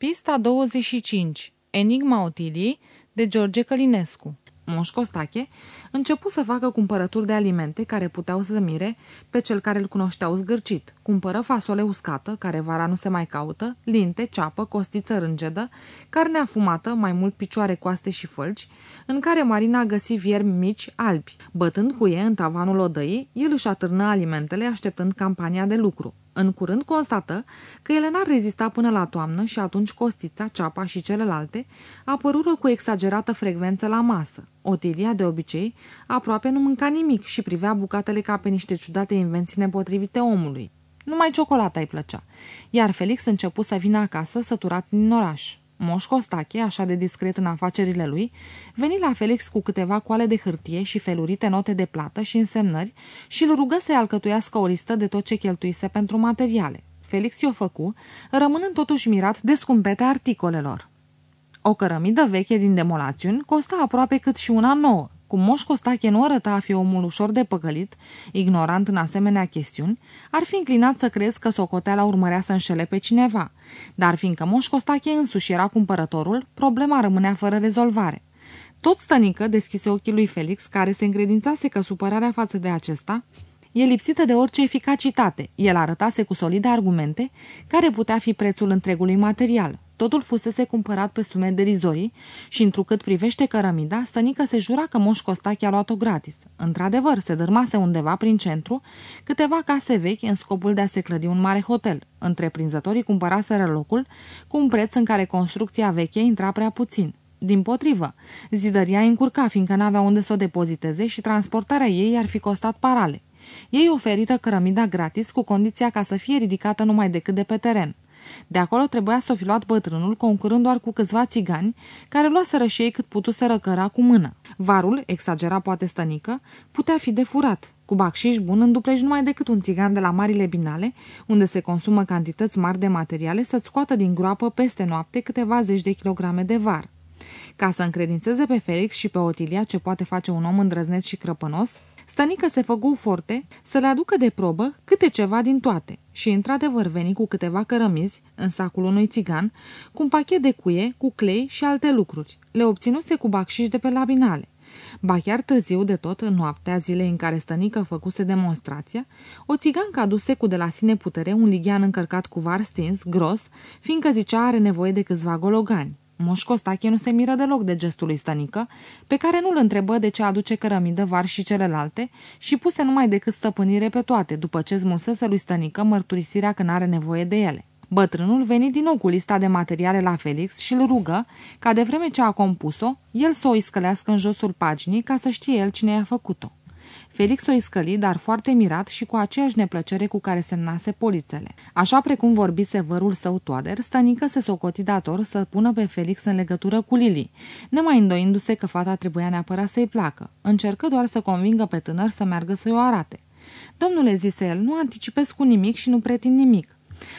Pista 25. Enigma Otiliei de George Călinescu Moș Costache începu să facă cumpărături de alimente care puteau să mire pe cel care îl cunoșteau zgârcit. Cumpără fasole uscată, care vara nu se mai caută, linte, ceapă, costiță rângedă, carne afumată, mai mult picioare coaste și fălci, în care Marina a găsit viermi mici albi. Bătând cu ei în tavanul odăii, el își atârnă alimentele așteptând campania de lucru. În curând constată că ele n-ar rezista până la toamnă și atunci costița, ceapa și celelalte apărură cu exagerată frecvență la masă. Otilia, de obicei, aproape nu mânca nimic și privea bucatele ca pe niște ciudate invenții nepotrivite omului. Numai ciocolata îi plăcea, iar Felix început să vină acasă săturat din oraș. Moș Costache, așa de discret în afacerile lui, veni la Felix cu câteva coale de hârtie și felurite note de plată și însemnări și îl rugă să-i alcătuiască o listă de tot ce cheltuise pentru materiale. Felix i-o făcu, rămânând totuși mirat de scumpete articolelor. O cărămidă veche din demolațiuni costa aproape cât și una nouă, cum Moș Costache nu arăta a fi omul ușor de păcălit, ignorant în asemenea chestiuni, ar fi înclinat să crezi că socoteala urmărea să înșele pe cineva. Dar fiindcă Moș Costache însuși era cumpărătorul, problema rămânea fără rezolvare. Tot stănică deschise ochii lui Felix, care se încredințase că supărarea față de acesta e lipsită de orice eficacitate. El arătase cu solide argumente care putea fi prețul întregului material. Totul fusese cumpărat pe sume derizorii și, întrucât privește cărămida, stănică se jura că Moș Costache a luat-o gratis. Într-adevăr, se dărmase undeva prin centru câteva case vechi în scopul de a se clădi un mare hotel. Întreprinzătorii cumpăraseră locul cu un preț în care construcția veche intra prea puțin. Din potrivă, zidăria încurca fiindcă n-avea unde să o depoziteze și transportarea ei ar fi costat parale. Ei oferită cărămida gratis cu condiția ca să fie ridicată numai decât de pe teren. De acolo trebuia să o fi luat bătrânul, concurând doar cu câțiva țigani, care luaseră și ei cât putuseră căra cu mână. Varul, exagera poate stănică, putea fi defurat. Cu bacșiș bun îndupleci numai decât un țigan de la marile binale, unde se consumă cantități mari de materiale, să-ți scoată din groapă peste noapte câteva zeci de kilograme de var. Ca să încredințeze pe Felix și pe Otilia ce poate face un om îndrăzneț și crăpănos, Stănică se făcu forte să le aducă de probă câte ceva din toate și într-adevăr veni cu câteva cărămizi în sacul unui țigan, cu un pachet de cuie, cu clei și alte lucruri. Le obținuse cu bacșiș de pe labinale. Ba chiar târziu de tot, în noaptea zilei în care stănică făcuse demonstrația, o țigancă aduse cu de la sine putere un lighean încărcat cu var stins, gros, fiindcă zicea are nevoie de câțiva gologani. Moș Costache nu se miră deloc de gestul lui Stănică, pe care nu-l întrebă de ce aduce cărămidă, var și celelalte și puse numai decât stăpânire pe toate, după ce smulsese lui Stănică mărturisirea că n-are nevoie de ele. Bătrânul veni din nou cu lista de materiale la Felix și îl rugă, ca de vreme ce a compus-o, el să o iscălească în josul paginii ca să știe el cine i-a făcut-o. Felix o iscăli, dar foarte mirat și cu aceeași neplăcere cu care semnase polițele. Așa precum vorbise vărul său Toader, stănică se socoti dator să pună pe Felix în legătură cu Lili, nemai îndoindu-se că fata trebuia neapărat să-i placă. Încercă doar să convingă pe tânăr să meargă să-i o arate. Domnule, zise el, nu anticipez cu nimic și nu pretind nimic.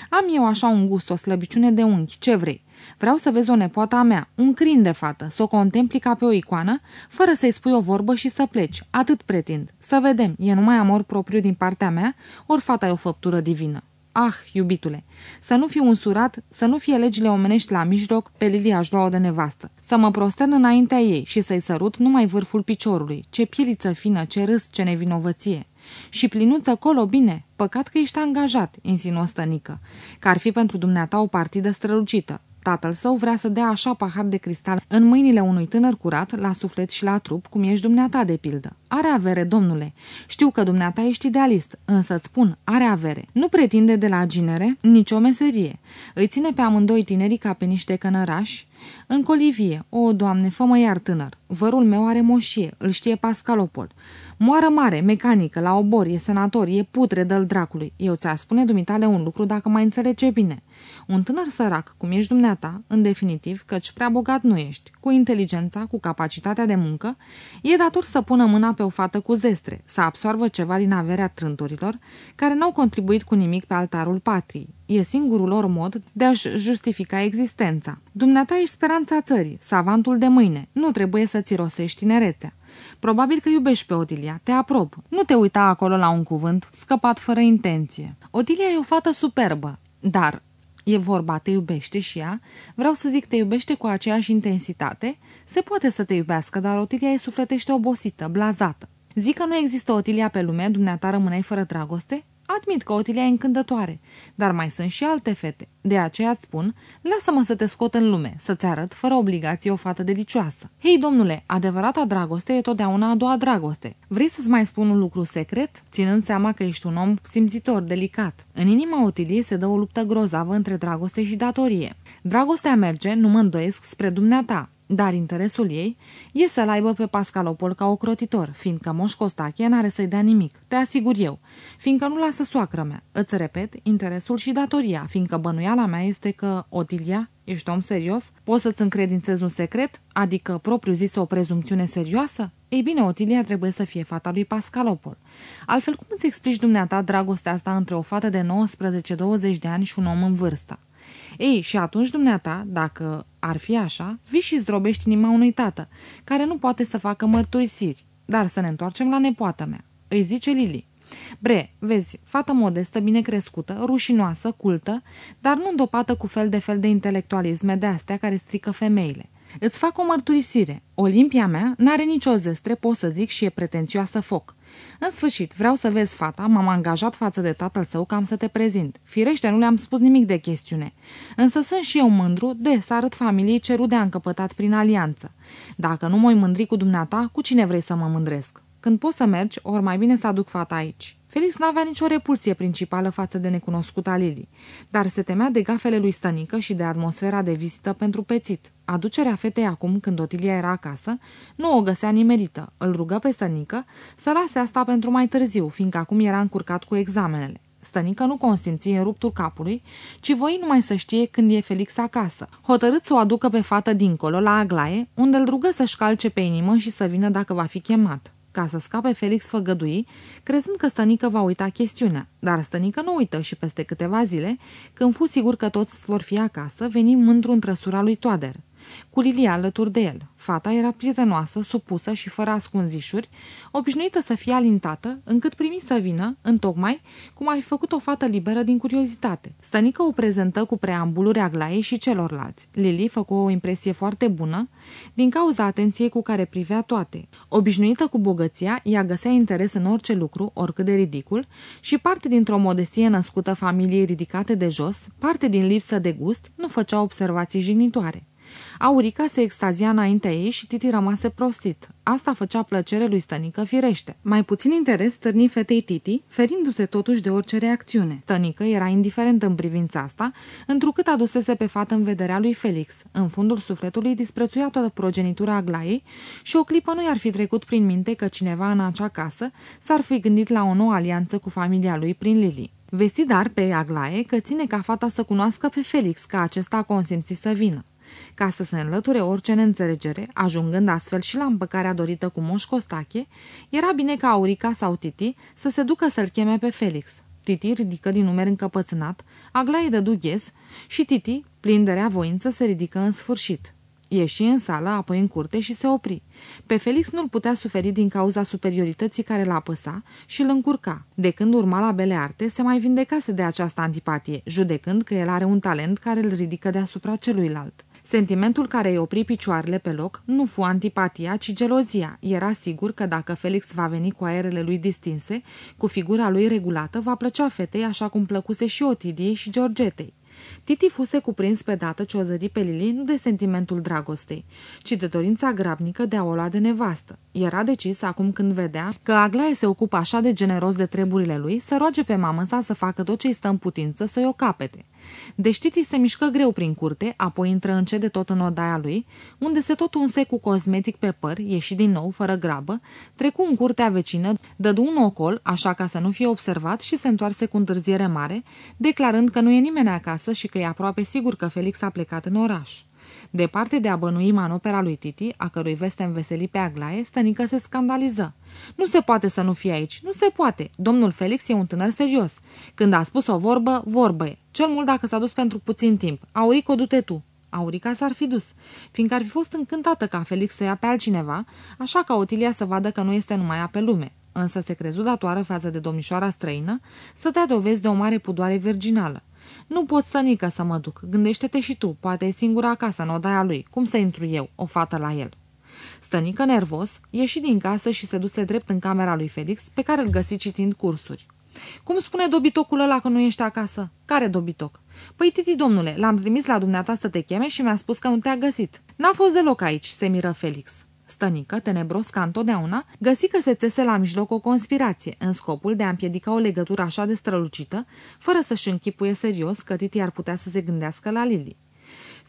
Am eu așa un gust, o slăbiciune de unchi, ce vrei? Vreau să vezi o nepoată a mea, un crin de fată, să o contempli ca pe o icoană, fără să-i spui o vorbă și să pleci. Atât pretind. Să vedem, e numai amor propriu din partea mea, ori fata e o făptură divină. Ah, iubitule, să nu fiu însurat, să nu fie legile omenești la mijloc, pe Lilia aș lua de nevastă. Să mă prostern înaintea ei și să-i sărut numai vârful piciorului. Ce pieliță fină, ce râs, ce nevinovăție. Și plinuță colo bine, păcat că ești angajat, insinuă stănică, că ar fi pentru dumneata o partidă strălucită. Tatăl său vrea să dea așa pahar de cristal în mâinile unui tânăr curat, la suflet și la trup, cum ești dumneata de pildă. Are avere, domnule. Știu că dumneata ești idealist, însă îți spun, are avere. Nu pretinde de la ginere nicio meserie. Îi ține pe amândoi tinerii ca pe niște cănărași în colivie. O, doamne, fă-mă iar tânăr. Vărul meu are moșie, îl știe Pascalopol. Moară mare, mecanică, la obor, e senator, e putre dă dracului. Eu ți-aș spune dumitale un lucru dacă mai înțelege bine. Un tânăr sărac, cum ești dumneata, în definitiv, căci prea bogat nu ești, cu inteligența, cu capacitatea de muncă, e dator să pună mâna pe o fată cu zestre, să absorbă ceva din averea trânturilor, care n-au contribuit cu nimic pe altarul patriei. E singurul lor mod de a-și justifica existența. Dumneata ești speranța țării, savantul de mâine, nu trebuie să-ți rosești tinerețea. Probabil că iubești pe Otilia, te aprob. Nu te uita acolo la un cuvânt scăpat fără intenție. Otilia e o fată superbă, dar E vorba, te iubește și ea, vreau să zic te iubește cu aceeași intensitate, se poate să te iubească, dar Otilia e sufletește obosită, blazată. Zic că nu există Otilia pe lume, dumneata rămâneai fără dragoste? Admit că Otilia e încântătoare, dar mai sunt și alte fete. De aceea îți spun, lasă-mă să te scot în lume, să-ți arăt fără obligație o fată delicioasă. Hei, domnule, adevărata dragoste e totdeauna a doua dragoste. Vrei să-ți mai spun un lucru secret, ținând seama că ești un om simțitor, delicat? În inima Otiliei se dă o luptă grozavă între dragoste și datorie. Dragostea merge, nu mă îndoiesc, spre dumneata, dar interesul ei e să-l aibă pe Pascalopol ca ocrotitor, fiindcă Moș Costache n-are să-i dea nimic, te asigur eu, fiindcă nu lasă soacră mea. Îți repet, interesul și datoria, fiindcă bănuiala mea este că, Otilia, ești om serios? Poți să-ți încredințezi un secret? Adică, propriu zis, o prezumțiune serioasă? Ei bine, Otilia trebuie să fie fata lui Pascalopol. Altfel, cum îți explici dumneata dragostea asta între o fată de 19-20 de ani și un om în vârstă? Ei, și atunci dumneata, dacă ar fi așa, vii și zdrobești inima unui tată, care nu poate să facă mărturisiri. Dar să ne întoarcem la nepoata mea. Îi zice Lili. Bre, vezi, fată modestă, bine crescută, rușinoasă, cultă, dar nu îndopată cu fel de fel de intelectualisme de astea care strică femeile. Îți fac o mărturisire. Olimpia mea n-are nicio zestre, pot să zic, și e pretențioasă foc. În sfârșit, vreau să vezi fata, m-am angajat față de tatăl său că am să te prezint. Firește, nu le-am spus nimic de chestiune. Însă sunt și eu mândru de să arăt familiei ce rude a încăpătat prin alianță. Dacă nu mă mândri cu dumneata, cu cine vrei să mă mândresc? Când poți să mergi, ori mai bine să aduc fata aici. Felix n-avea nicio repulsie principală față de necunoscuta Lili, dar se temea de gafele lui Stănică și de atmosfera de vizită pentru pețit. Aducerea fetei acum, când Otilia era acasă, nu o găsea nimerită. Îl rugă pe Stănică să lase asta pentru mai târziu, fiindcă acum era încurcat cu examenele. Stănică nu consimți în ruptul capului, ci voi numai să știe când e Felix acasă. Hotărât să o aducă pe fată dincolo, la Aglaie, unde îl rugă să-și calce pe inimă și să vină dacă va fi chemat. Ca să scape Felix făgădui, crezând că Stănică va uita chestiunea. Dar Stănică nu uită și peste câteva zile, când fu sigur că toți vor fi acasă, veni mândru în trăsura lui Toader cu Lilia alături de el. Fata era prietenoasă, supusă și fără ascunzișuri, obișnuită să fie alintată, încât primi să vină, întocmai, cum ar fi făcut o fată liberă din curiozitate. Stănică o prezentă cu preambuluri Aglaiei și celorlalți. Lili făcu o impresie foarte bună, din cauza atenției cu care privea toate. Obișnuită cu bogăția, ea găsea interes în orice lucru, oricât de ridicul, și parte dintr-o modestie născută familiei ridicate de jos, parte din lipsă de gust, nu făcea observații jignitoare. Aurica se extazia înaintea ei și Titi rămase prostit. Asta făcea plăcere lui Stănică firește. Mai puțin interes stârni fetei Titi, ferindu-se totuși de orice reacțiune. Stănică era indiferent în privința asta, întrucât adusese pe fată în vederea lui Felix. În fundul sufletului disprețuia toată progenitura Aglaiei și o clipă nu i-ar fi trecut prin minte că cineva în acea casă s-ar fi gândit la o nouă alianță cu familia lui prin Lili. Vesti dar pe Aglaie că ține ca fata să cunoască pe Felix, că acesta a consimțit să vină ca să se înlăture orice neînțelegere, ajungând astfel și la împăcarea dorită cu Moș Costache, era bine ca Aurica sau Titi să se ducă să-l cheme pe Felix. Titi ridică din numeri încăpățânat, Aglaie de dughes și Titi, plin de rea voință, se ridică în sfârșit. Ieși în sală, apoi în curte și se opri. Pe Felix nu-l putea suferi din cauza superiorității care l-a apăsa și îl încurca. De când urma la bele arte, se mai vindecase de această antipatie, judecând că el are un talent care îl ridică deasupra celuilalt. Sentimentul care îi opri picioarele pe loc nu fu antipatia, ci gelozia. Era sigur că dacă Felix va veni cu aerele lui distinse, cu figura lui regulată, va plăcea fetei așa cum plăcuse și Otidiei și Georgetei. Titi fuse cuprins pe dată ce o zări pe Lili nu de sentimentul dragostei, ci de dorința grabnică de a o lua de nevastă. Era decis, acum când vedea că Aglaie se ocupă așa de generos de treburile lui, să roage pe mamă sa să facă tot ce îi stă în putință să-i o capete. Deci Titi se mișcă greu prin curte, apoi intră încet de tot în odaia lui, unde se tot unse cu cosmetic pe păr, ieși din nou, fără grabă, trecu în curtea vecină, dădu un ocol, așa ca să nu fie observat și se întoarse cu întârziere mare, declarând că nu e nimeni acasă și că e aproape sigur că Felix a plecat în oraș. Departe de a bănui manopera lui Titi, a cărui veste înveseli pe Aglaie, stănică se scandaliză. Nu se poate să nu fie aici, nu se poate. Domnul Felix e un tânăr serios. Când a spus o vorbă, vorbă e. Cel mult dacă s-a dus pentru puțin timp. Aurico, du-te tu. Aurica s-ar fi dus, fiindcă ar fi fost încântată ca Felix să ia pe altcineva, așa ca Otilia să vadă că nu este numai ea pe lume. Însă se crezu datoară față de domnișoara străină să dea dovezi de o mare pudoare virginală. Nu pot stănică să mă duc. Gândește-te și tu, poate e singura acasă în odaia lui. Cum să intru eu, o fată la el? Stănică nervos, ieși din casă și se duse drept în camera lui Felix, pe care îl găsi citind cursuri. Cum spune dobitocul ăla că nu ești acasă? Care dobitoc? Păi, titi, domnule, l-am trimis la dumneata să te cheme și mi-a spus că nu te-a găsit. N-a fost deloc aici, se miră Felix. Stănică, tenebros ca întotdeauna, găsi că se țese la mijloc o conspirație, în scopul de a împiedica o legătură așa de strălucită, fără să-și închipuie serios că Titi ar putea să se gândească la Lili.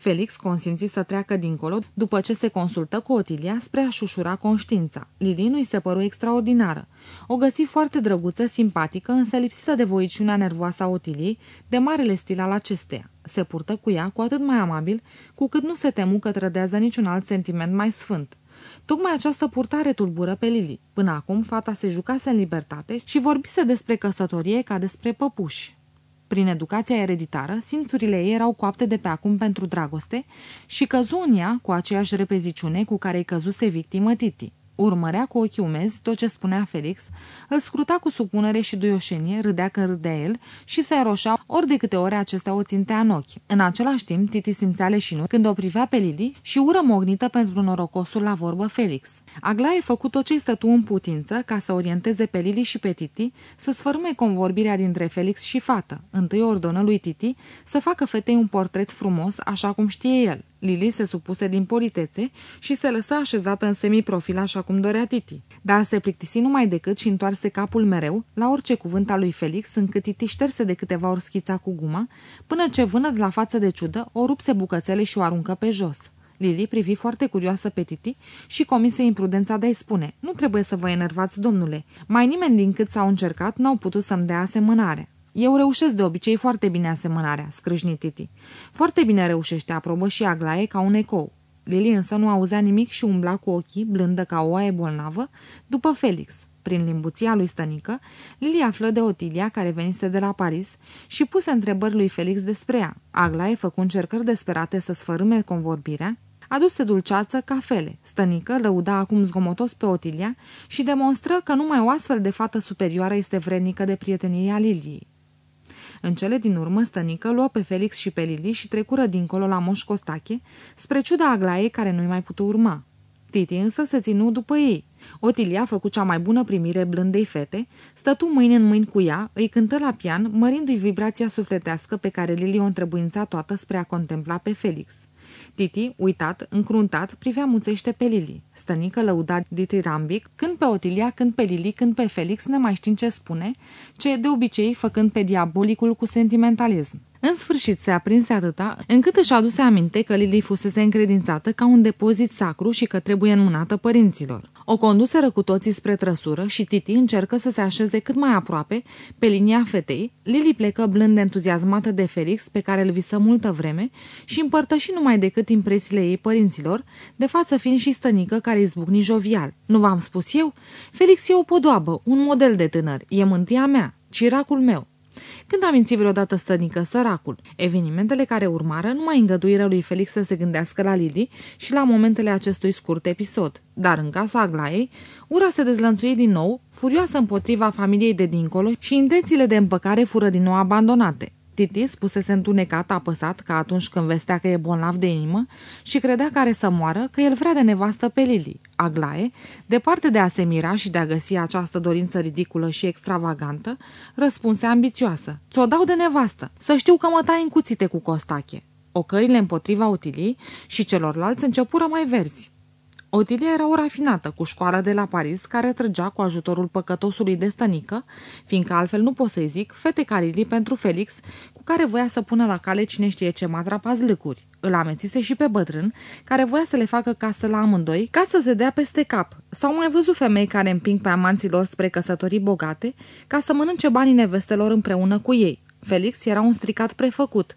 Felix consimți să treacă dincolo după ce se consultă cu Otilia spre a-și ușura conștiința. Lili nu-i se păru extraordinară. O găsi foarte drăguță, simpatică, însă lipsită de voiciunea nervoasă a Otiliei, de marele stil al acesteia. Se purtă cu ea cu atât mai amabil, cu cât nu se temu că trădează niciun alt sentiment mai sfânt. Tocmai această purtare tulbură pe Lili. Până acum, fata se jucase în libertate și vorbise despre căsătorie ca despre păpuși. Prin educația ereditară, simțurile ei erau coapte de pe acum pentru dragoste și căzu în ea cu aceeași repeziciune cu care îi căzuse victimă Titi. Urmărea cu ochii umezi tot ce spunea Felix, îl scruta cu supunere și duioșenie, râdea când râdea el și se înroșea ori de câte ori acestea o țintea în ochi. În același timp, Titi simțea leșinul când o privea pe Lili și ură mognită pentru norocosul la vorbă Felix. Aglaie făcut tot ce stătu în putință ca să orienteze pe Lili și pe Titi să sfărâme convorbirea dintre Felix și fată. Întâi ordonă lui Titi să facă fetei un portret frumos, așa cum știe el. Lili se supuse din politețe și se lăsa așezată în semiprofil așa cum dorea Titi. Dar se plictisi numai decât și întoarse capul mereu la orice cuvânt al lui Felix, încât Titi șterse de câteva ori schița cu guma, până ce vână de la față de ciudă o rupse bucățele și o aruncă pe jos. Lili privi foarte curioasă pe Titi și comise imprudența de a-i spune Nu trebuie să vă enervați, domnule. Mai nimeni din cât s-au încercat n-au putut să-mi dea asemănare. Eu reușesc de obicei foarte bine asemănarea, scrâșni Titi. Foarte bine reușește, aprobă și Aglaie ca un ecou. Lili însă nu auzea nimic și umbla cu ochii, blândă ca o oaie bolnavă, după Felix. Prin limbuția lui stănică, Lili află de Otilia, care venise de la Paris, și puse întrebări lui Felix despre ea. Aglaie făcu încercări desperate să sfărâme convorbirea, aduse dulceață, cafele. Stănică lăuda acum zgomotos pe Otilia și demonstră că numai o astfel de fată superioară este vrednică de prietenie a Liliei. În cele din urmă, stănică luă pe Felix și pe Lili și trecură dincolo la Moș Costache, spre ciuda Aglaiei care nu-i mai putu urma. Titi însă se ținu după ei. Otilia a făcut cea mai bună primire blândei fete, stătu mâini în mâini cu ea, îi cântă la pian, mărindu-i vibrația sufletească pe care Lili o întrebuința toată spre a contempla pe Felix. Titi, uitat, încruntat, privea muțește pe Lili. Stănică lăuda ditirambic, când pe Otilia, când pe Lili, când pe Felix, ne mai știm ce spune, ce de obicei făcând pe diabolicul cu sentimentalism. În sfârșit se aprinse atâta, încât își aduse aminte că Lili fusese încredințată ca un depozit sacru și că trebuie înmânată părinților. O conduseră cu toții spre trăsură și Titi încercă să se așeze cât mai aproape pe linia fetei. Lili plecă blând entuziasmată de Felix, pe care îl visă multă vreme, și împărtăși numai decât impresiile ei părinților, de față fiind și stănică care izbucni jovial. Nu v-am spus eu? Felix e o podoabă, un model de tânăr, e mântia mea, ciracul meu. Când a mințit vreodată stănică săracul? Evenimentele care urmară nu mai îngăduiră lui Felix să se gândească la Lili și la momentele acestui scurt episod. Dar în casa Aglaiei, ura se dezlănțui din nou, furioasă împotriva familiei de dincolo și intențiile de împăcare fură din nou abandonate. Titi spusese întunecat, apăsat, ca atunci când vestea că e bolnav de inimă și credea că are să moară, că el vrea de nevastă pe Lili. Aglaie, departe de a se mira și de a găsi această dorință ridiculă și extravagantă, răspunse ambițioasă. Ți-o dau de nevastă, să știu că mă tai în cuțite cu costache. Ocările împotriva utilii și celorlalți începură mai verzi. Otilia era o rafinată, cu școala de la Paris, care trăgea cu ajutorul păcătosului de stănică, fiindcă altfel nu pot să-i zic, fete Carili pentru Felix, cu care voia să pună la cale cine știe ce matrapa zlâcuri. Îl amețise și pe bătrân, care voia să le facă casă la amândoi, ca să se dea peste cap. S-au mai văzut femei care împing pe amanții lor spre căsătorii bogate, ca să mănânce banii nevestelor împreună cu ei. Felix era un stricat prefăcut,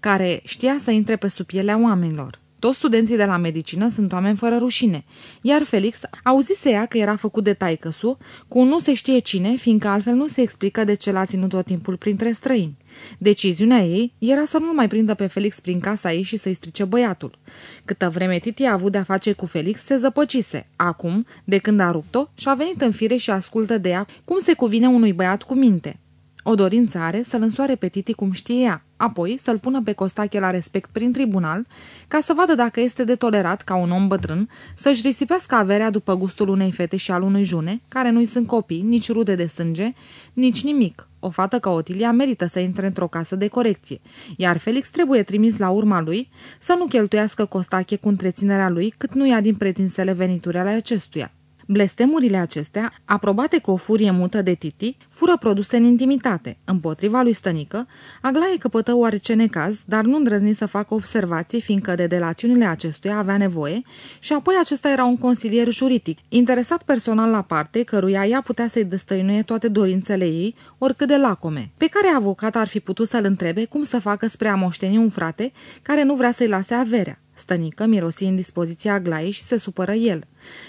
care știa să intre pe sub pielea oamenilor. Toți studenții de la medicină sunt oameni fără rușine, iar Felix auzise ea că era făcut de taicăsu, cu nu se știe cine, fiindcă altfel nu se explică de ce l-a ținut tot timpul printre străini. Deciziunea ei era să nu mai prindă pe Felix prin casa ei și să-i strice băiatul. Câtă vreme Titi a avut de-a face cu Felix, se zăpăcise. Acum, de când a rupt-o, și-a venit în fire și ascultă de ea cum se cuvine unui băiat cu minte. O dorință are să-l însoare pe Titi cum știe ea. apoi să-l pună pe Costache la respect prin tribunal, ca să vadă dacă este de tolerat ca un om bătrân să-și risipească averea după gustul unei fete și al unui june, care nu-i sunt copii, nici rude de sânge, nici nimic. O fată ca Otilia merită să intre într-o casă de corecție, iar Felix trebuie trimis la urma lui să nu cheltuiască Costache cu întreținerea lui cât nu ia din pretinsele venituri ale acestuia. Blestemurile acestea, aprobate cu o furie mută de Titi, fură produse în intimitate. Împotriva lui Stănică, Aglaie căpătă oarece necaz, dar nu îndrăzni să facă observații, fiindcă de delațiunile acestuia avea nevoie și apoi acesta era un consilier juridic, interesat personal la parte, căruia ea putea să-i destăinuie toate dorințele ei, oricât de lacome, pe care avocat ar fi putut să-l întrebe cum să facă spre a moșteni un frate care nu vrea să-i lase averea. Stănică mirosi în dispoziția Aglaiei și se supără el.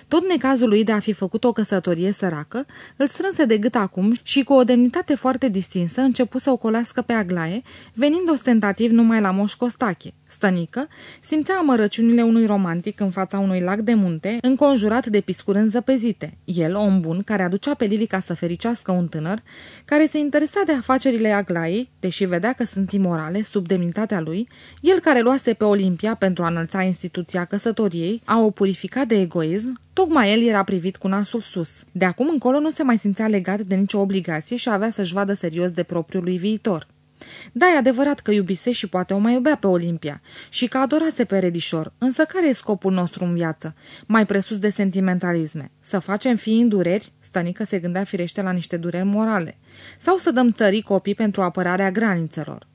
Tot necazul lui de a fi făcut o căsătorie săracă îl strânse de gât acum și cu o demnitate foarte distinsă începu să ocolească pe Aglaie, venind ostentativ numai la Moș Costache. Stănică simțea amărăciunile unui romantic în fața unui lac de munte, înconjurat de piscuri înzăpezite. El, om bun, care aducea pe Lili ca să fericească un tânăr, care se interesa de afacerile Aglaiei, deși vedea că sunt imorale, sub demnitatea lui, el care luase pe Olimpia pentru a înălța instituția căsătoriei, a o purificat de egoism, tocmai el era privit cu nasul sus. De acum încolo nu se mai simțea legat de nicio obligație și avea să-și vadă serios de propriul lui viitor. Da, e adevărat că iubise și poate o mai iubea pe Olimpia și că adorase pe Relișor, însă care e scopul nostru în viață? Mai presus de sentimentalisme. Să facem fii în dureri? Stănică se gândea firește la niște dureri morale. Sau să dăm țării copii pentru apărarea granițelor?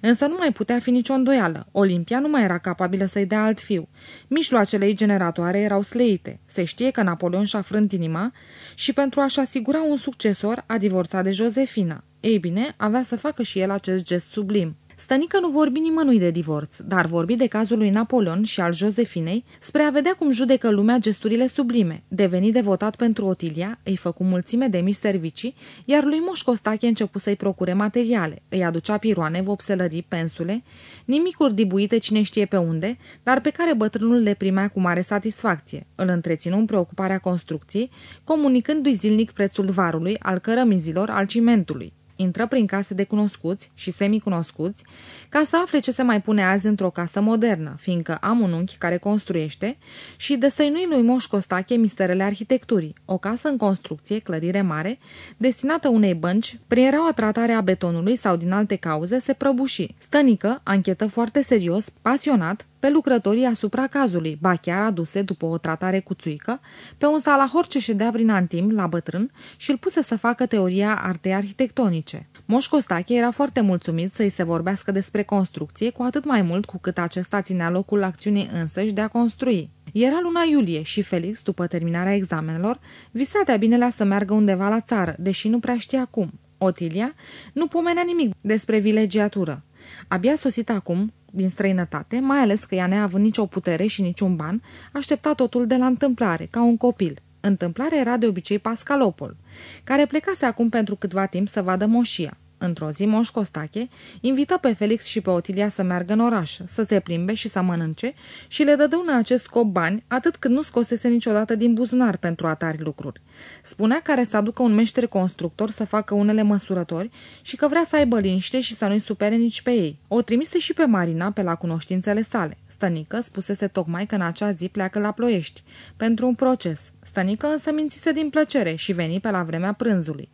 Însă nu mai putea fi nicio îndoială. Olimpia nu mai era capabilă să-i dea alt fiu. Mișloacele ei generatoare erau sleite. Se știe că Napoleon și-a frânt inima și pentru a-și asigura un succesor a divorțat de Josefina. Ei bine, avea să facă și el acest gest sublim. Stănică nu vorbi nimănui de divorț, dar vorbi de cazul lui Napoleon și al Josefinei spre a vedea cum judecă lumea gesturile sublime. Deveni devotat pentru Otilia, îi făcu mulțime de mici servicii, iar lui Moș Costache începu să-i procure materiale. Îi aducea piroane, vopselării, pensule, nimicuri dibuite cine știe pe unde, dar pe care bătrânul le primea cu mare satisfacție. Îl întreținu în preocuparea construcției, comunicându-i zilnic prețul varului, al cărămizilor, al cimentului intră prin case de cunoscuți și semicunoscuți ca să afle ce se mai pune azi într-o casă modernă, fiindcă am un unchi care construiește și destăinui lui Moș Costache misterele arhitecturii. O casă în construcție, clădire mare, destinată unei bănci, prin reaua tratare a betonului sau din alte cauze, se prăbuși. Stănică anchetă foarte serios, pasionat, pe lucrătorii asupra cazului, ba chiar aduse după o tratare cu țuică, pe un salahor ce ședea prin antim la bătrân și îl puse să facă teoria artei arhitectonice. Moș Costache era foarte mulțumit să-i se vorbească despre construcție, cu atât mai mult cu cât acesta ținea locul acțiunii însăși de a construi. Era luna iulie și Felix, după terminarea examenelor, visa de binelea să meargă undeva la țară, deși nu prea știa cum. Otilia nu pomenea nimic despre vilegiatură. Abia sosit acum, din străinătate, mai ales că ea neavând nicio putere și niciun ban, aștepta totul de la întâmplare, ca un copil. Întâmplarea era de obicei Pascalopol, care plecase acum pentru câtva timp să vadă moșia. Într-o zi, Moș Costache invită pe Felix și pe Otilia să meargă în oraș, să se plimbe și să mănânce și le dădă în acest scop bani, atât cât nu scosese niciodată din buzunar pentru atari lucruri. Spunea că are să aducă un meșter constructor să facă unele măsurători și că vrea să aibă liniște și să nu-i supere nici pe ei. O trimise și pe Marina pe la cunoștințele sale. Stănică spusese tocmai că în acea zi pleacă la ploiești, pentru un proces. Stănică însă mințise din plăcere și veni pe la vremea prânzului.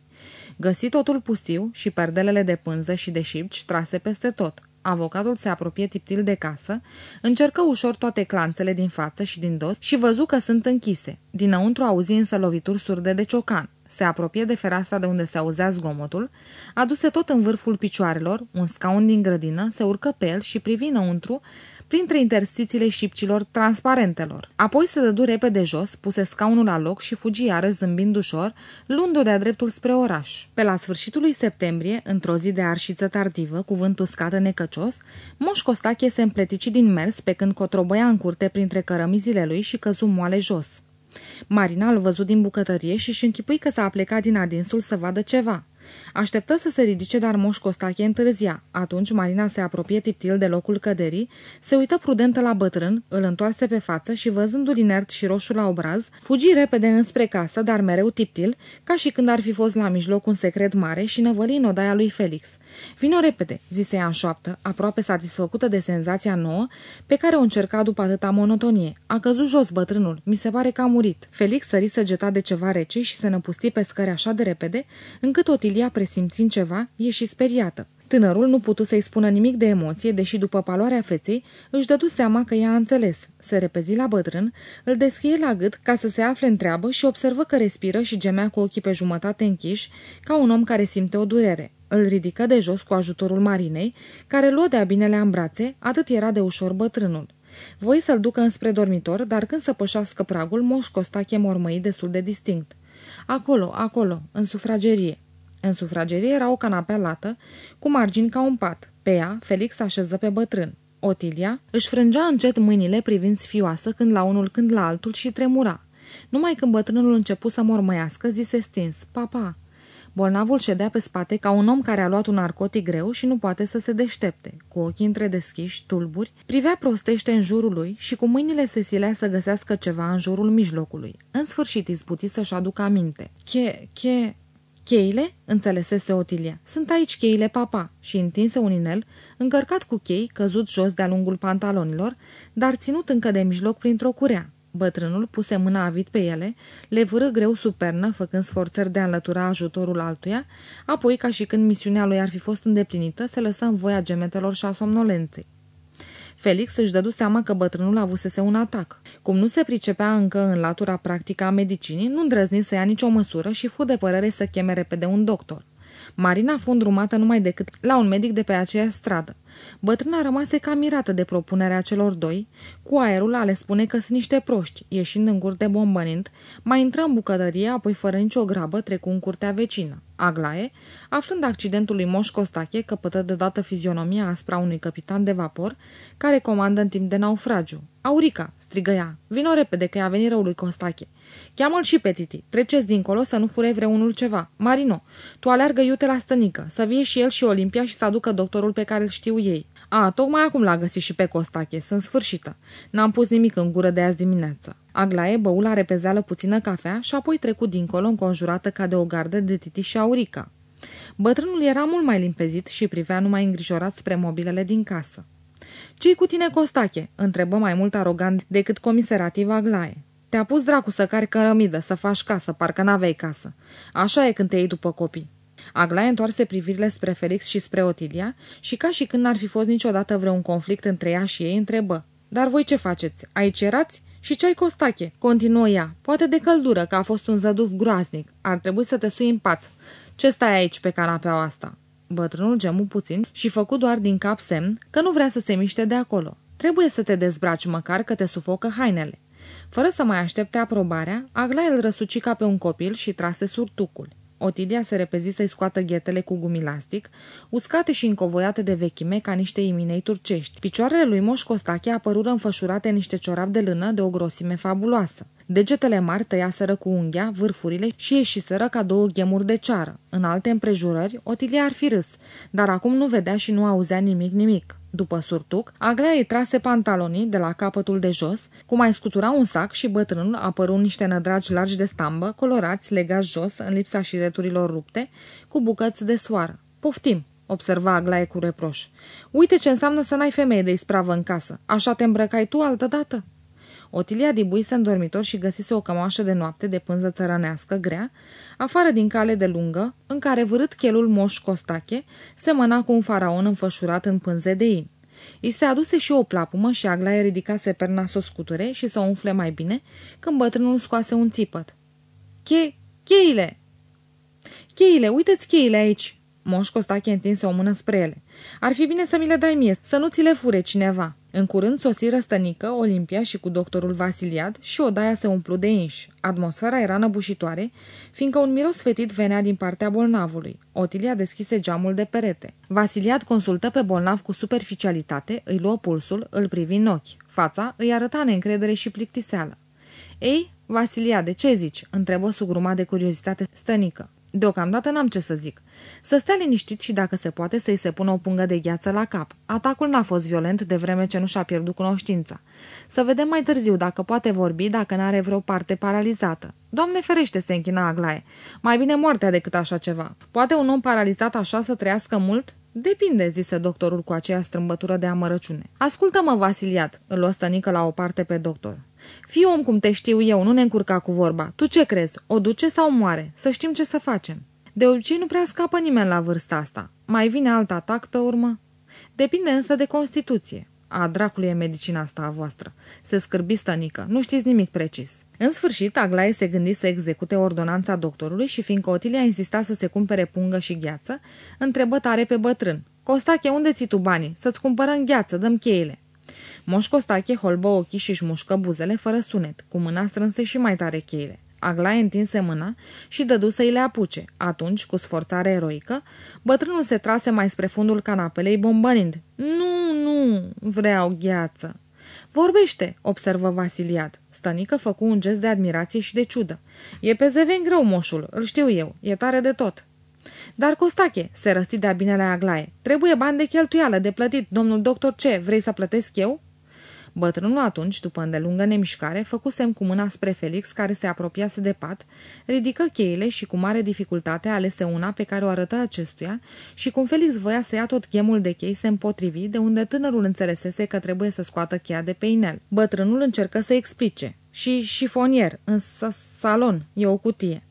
Găsi totul pustiu și perdelele de pânză și de șipci trase peste tot. Avocatul se apropie tiptil de casă, încercă ușor toate clanțele din față și din dot și văzu că sunt închise. Dinăuntru auzi însă lovituri surde de ciocan. Se apropie de fereastra de unde se auzea zgomotul, aduse tot în vârful picioarelor, un scaun din grădină, se urcă pe el și privi înăuntru, printre interstițiile șipcilor transparentelor. Apoi se dădu repede jos, puse scaunul la loc și fugi iarăși zâmbind ușor, luând-o de-a dreptul spre oraș. Pe la sfârșitul lui septembrie, într-o zi de arșiță tardivă, cuvânt uscat necăcios, Moș Costache se împletici din mers pe când cotrobăia în curte printre cărămizile lui și căzu moale jos. Marina îl văzut din bucătărie și își închipui că s-a plecat din adinsul să vadă ceva. Așteptă să se ridice, dar Moș Costache întârzia. Atunci Marina se apropie tiptil de locul căderii, se uită prudentă la bătrân, îl întoarse pe față și văzându-l inert și roșu la obraz, fugi repede înspre casă, dar mereu tiptil, ca și când ar fi fost la mijloc un secret mare și năvăli în odaia lui Felix. Vino repede, zise ea în șoaptă, aproape satisfăcută de senzația nouă pe care o încerca după atâta monotonie. A căzut jos bătrânul, mi se pare că a murit. Felix sări săgeta de ceva rece și se năpusti pe scări așa de repede, încât Otilia, presimțind ceva, ieși speriată. Tânărul nu putu să-i spună nimic de emoție, deși după paloarea feței își dădu seama că ea a înțeles. Se repezi la bătrân, îl deschie la gât ca să se afle în treabă și observă că respiră și gemea cu ochii pe jumătate închiși, ca un om care simte o durere. Îl ridică de jos cu ajutorul Marinei, care luă de-a binele în brațe, atât era de ușor bătrânul. Voi să-l ducă înspre dormitor, dar când să pășească pragul, Moș Costache mormăi destul de distinct. Acolo, acolo, în sufragerie. În sufragerie era o canapea lată, cu margini ca un pat. Pe ea, Felix așeză pe bătrân. Otilia își frângea încet mâinile privind sfioasă când la unul când la altul și tremura. Numai când bătrânul început să mormăiască, zise stins, Papa, Bolnavul ședea pe spate ca un om care a luat un narcotic greu și nu poate să se deștepte. Cu ochii întredeschiși, tulburi, privea prostește în jurul lui și cu mâinile se silea să găsească ceva în jurul mijlocului. În sfârșit izbuti să-și aducă aminte. Che, che... Cheile? Înțelesese Otilia. Sunt aici cheile, papa. Și întinse un inel, încărcat cu chei, căzut jos de-a lungul pantalonilor, dar ținut încă de mijloc printr-o curea. Bătrânul puse mâna avid pe ele, le vâră greu sub pernă, făcând sforțări de a înlătura ajutorul altuia, apoi, ca și când misiunea lui ar fi fost îndeplinită, se lăsă în voia gemetelor și a somnolenței. Felix își dădu seama că bătrânul avusese un atac. Cum nu se pricepea încă în latura practică a medicinii, nu îndrăzni să ia nicio măsură și fu de părere să cheme repede un doctor. Marina fu îndrumată numai decât la un medic de pe aceeași stradă. Bătrâna rămase cam mirată de propunerea celor doi, cu aerul a le spune că sunt niște proști, ieșind în curte bombănind, mai intră în bucătărie, apoi fără nicio grabă trecu în curtea vecină. Aglae, aflând accidentul lui Moș Costache, căpătă deodată fizionomia aspra unui capitan de vapor, care comandă în timp de naufragiu. Aurica, strigă ea, vino repede că i-a venit răul lui Costache. Cheamă-l și pe Titi. Treceți dincolo să nu fure vreunul ceva. Marino, tu aleargă iute la stănică, să vie și el și Olimpia și să aducă doctorul pe care îl știu ei. A, tocmai acum l-a găsit și pe Costache, sunt sfârșită. N-am pus nimic în gură de azi dimineață. Aglaie bău la repezeală puțină cafea și apoi trecu dincolo înconjurată ca de o gardă de Titi și Aurica. Bătrânul era mult mai limpezit și privea numai îngrijorat spre mobilele din casă. Ce-i cu tine, Costache?" întrebă mai mult arogant decât comiserativ Aglaie. Te-a pus dracu să cari cărămidă, să faci casă, parcă n-aveai casă. Așa e când te iei după copii. Aglaia întoarse privirile spre Felix și spre Otilia și ca și când n-ar fi fost niciodată vreun conflict între ea și ei, întrebă. Dar voi ce faceți? Aici erați? Și ce-ai costache? Continuă ea. Poate de căldură, că a fost un zăduf groaznic. Ar trebui să te sui în pat. Ce stai aici pe canapeaua asta? Bătrânul gemu puțin și făcu doar din cap semn că nu vrea să se miște de acolo. Trebuie să te dezbraci măcar că te sufocă hainele. Fără să mai aștepte aprobarea, Aglaia îl răsuci ca pe un copil și trase surtucul. Otilia se repezi să-i scoată ghetele cu gumilastic, uscate și încovoiate de vechime ca niște iminei turcești. Picioarele lui Moș Costache apărură înfășurate niște ciorapi de lână de o grosime fabuloasă. Degetele mari tăiaseră cu unghia vârfurile și ieșiseră ca două ghemuri de ceară. În alte împrejurări, Otilia ar fi râs, dar acum nu vedea și nu auzea nimic nimic. După surtuc, Aglaia îi trase pantalonii de la capătul de jos, cum mai scutura un sac și bătrânul apăru niște nădragi largi de stambă, colorați, legați jos, în lipsa șireturilor rupte, cu bucăți de soară. Poftim, observa Aglaie cu reproș. Uite ce înseamnă să n-ai femeie de ispravă în casă. Așa te îmbrăcai tu altădată? Otilia dibuise în dormitor și găsise o cămașă de noapte de pânză țărănească grea, afară din cale de lungă, în care vârât chelul moș Costache semăna cu un faraon înfășurat în pânze de in. I se aduse și o plapumă și Aglaie ridicase perna să o scuture și să o umfle mai bine, când bătrânul scoase un țipăt. Che... cheile! Cheile, uite-ți cheile aici! Moș Costache întinse o mână spre ele. Ar fi bine să mi le dai mie, să nu ți le fure cineva. În curând sosi răstănică, Olimpia și cu doctorul Vasiliad și odaia se umplu de inși. Atmosfera era năbușitoare, fiindcă un miros fetit venea din partea bolnavului. Otilia deschise geamul de perete. Vasiliad consultă pe bolnav cu superficialitate, îi luă pulsul, îl privi în ochi. Fața îi arăta neîncredere și plictiseală. Ei, Vasiliade, ce zici?" întrebă sugrumat de curiozitate stănică. Deocamdată n-am ce să zic. Să stea liniștit și dacă se poate să-i se pună o pungă de gheață la cap. Atacul n-a fost violent de vreme ce nu și-a pierdut cunoștința. Să vedem mai târziu dacă poate vorbi, dacă n-are vreo parte paralizată. Doamne ferește, se închina Aglaie. Mai bine moartea decât așa ceva. Poate un om paralizat așa să trăiască mult? Depinde, zise doctorul cu aceea strâmbătură de amărăciune. Ascultă-mă, Vasiliat, îl luă stănică la o parte pe doctor. Fii om cum te știu eu, nu ne încurca cu vorba. Tu ce crezi? O duce sau moare? Să știm ce să facem. De obicei nu prea scapă nimeni la vârsta asta. Mai vine alt atac pe urmă? Depinde însă de Constituție. A, dracului e medicina asta a voastră. Se scârbi stănică. Nu știți nimic precis. În sfârșit, Aglaie se gândi să execute ordonanța doctorului și fiindcă Otilia insista să se cumpere pungă și gheață, întrebă tare pe bătrân. Costache, unde ții tu banii? Să-ți cumpărăm gheață, dăm cheile. Moș Costache holbă ochii și-și mușcă buzele fără sunet, cu mâna strânse și mai tare cheile. Aglaie întinse mâna și dădu să-i le apuce. Atunci, cu sforțare eroică, bătrânul se trase mai spre fundul canapelei, bombănind. Nu, nu, vreau gheață. Vorbește, observă Vasiliad. Stănică făcu un gest de admirație și de ciudă. E pe zeven greu, moșul, îl știu eu, e tare de tot. Dar Costache, se răsti de-a binele Aglaie, trebuie bani de cheltuială, de plătit. Domnul doctor ce, vrei să plătesc eu? Bătrânul atunci, după îndelungă nemișcare, făcu semn cu mâna spre Felix, care se apropiase de pat, ridică cheile și cu mare dificultate alese una pe care o arătă acestuia și cum Felix voia să ia tot ghemul de chei, se împotrivi, de unde tânărul înțelesese că trebuie să scoată cheia de pe inel. Bătrânul încercă să explice. Și șifonier, în salon, e o cutie.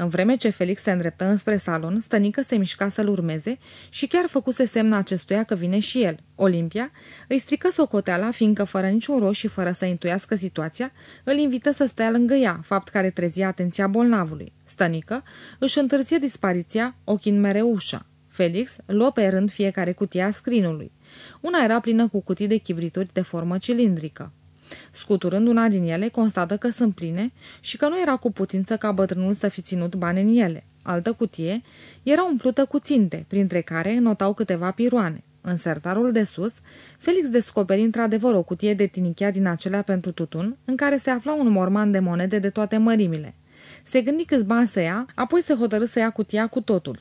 În vreme ce Felix se îndreptă înspre salon, stănică se mișca să-l urmeze și chiar făcuse semn acestuia că vine și el. Olimpia îi strică socoteala, fiindcă fără niciun roș și fără să intuiască situația, îl invită să stea lângă ea, fapt care trezia atenția bolnavului. Stănică își întârzie dispariția, ochind mereu ușa. Felix luă pe rând fiecare cutie a scrinului. Una era plină cu cutii de chibrituri de formă cilindrică. Scuturând una din ele, constată că sunt pline și că nu era cu putință ca bătrânul să fi ținut bani în ele. Altă cutie era umplută cu ținte, printre care notau câteva piroane. În sertarul de sus, Felix descoperi într-adevăr o cutie de tinichea din acelea pentru tutun, în care se afla un morman de monede de toate mărimile. Se gândi câți bani să ia, apoi se hotărâ să ia cutia cu totul.